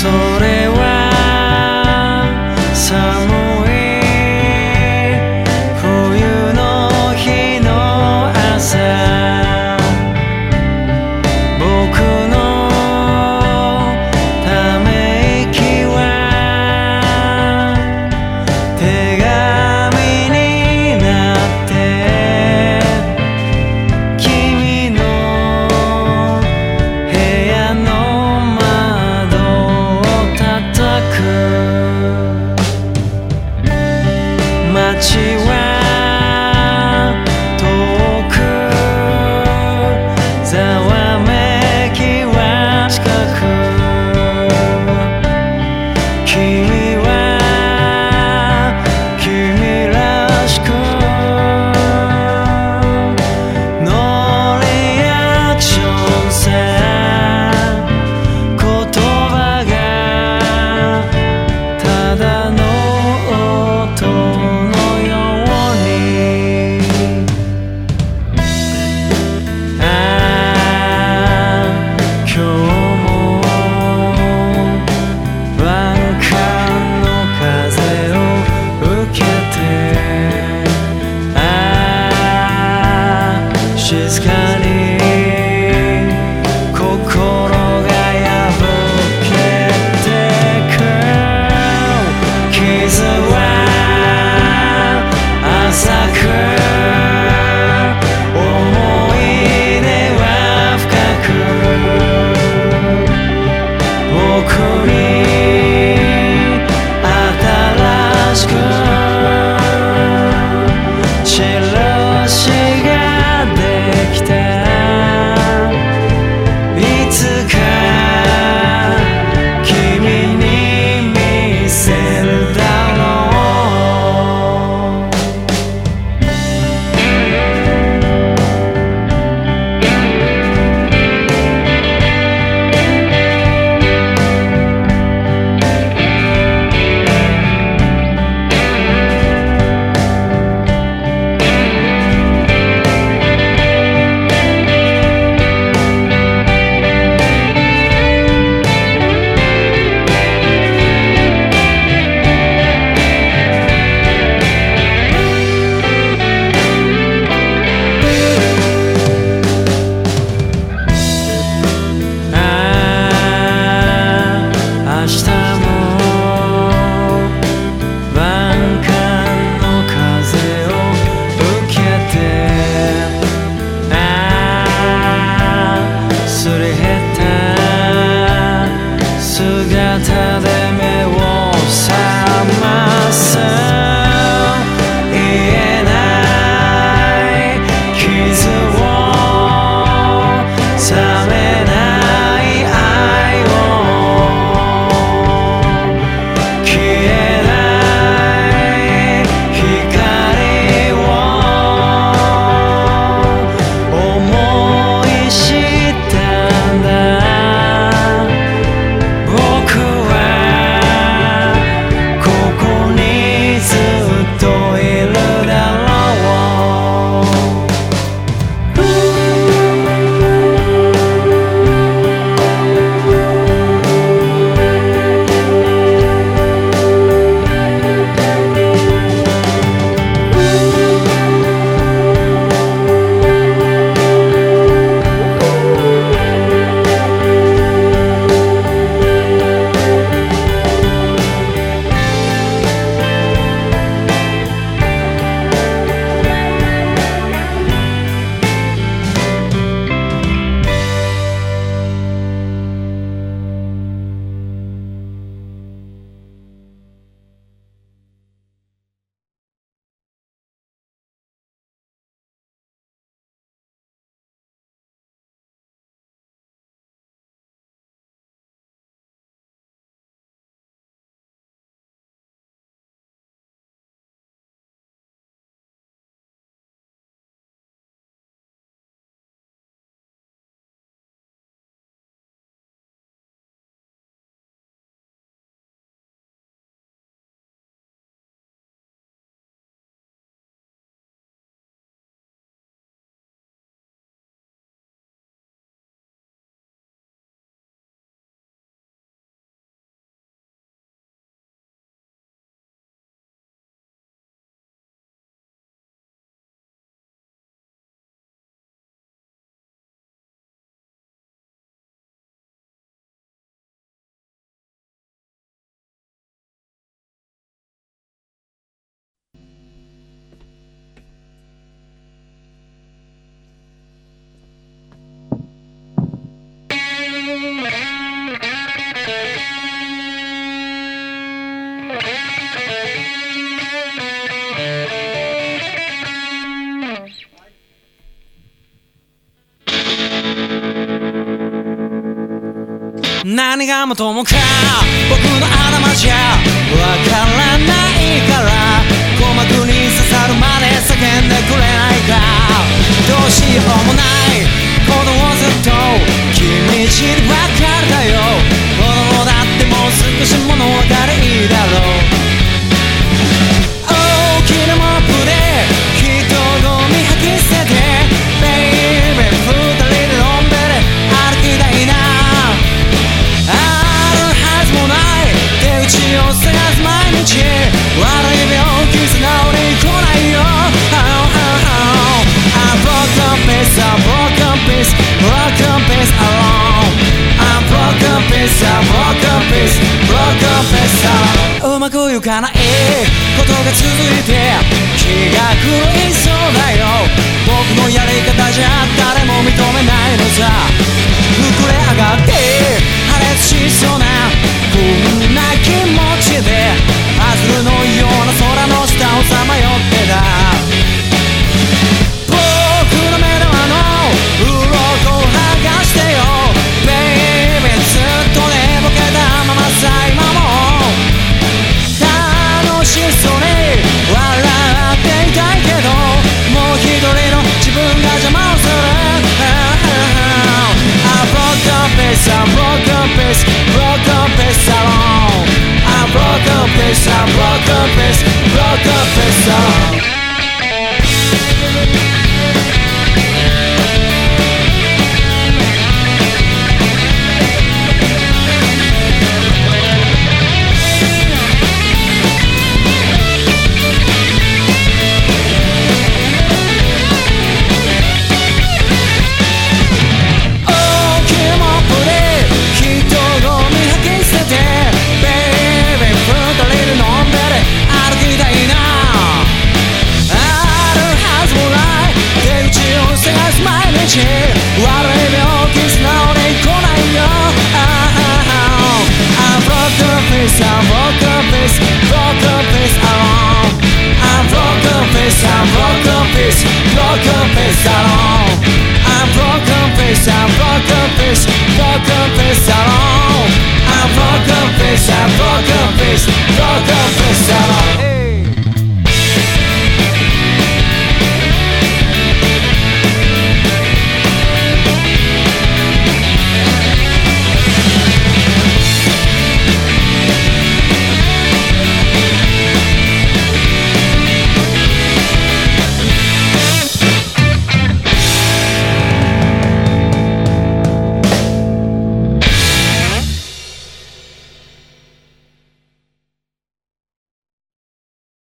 それ起舞何がもともか。僕の頭じゃ。わからないから。鼓膜に刺さるまで叫んでくれないか。もうコンピスもうコンスうまくいかないことが続いて気が狂いそうだよ。僕のやり方じゃ誰も認めないのさ。膨れ上がって破裂しそうな。face, now broke the face, face.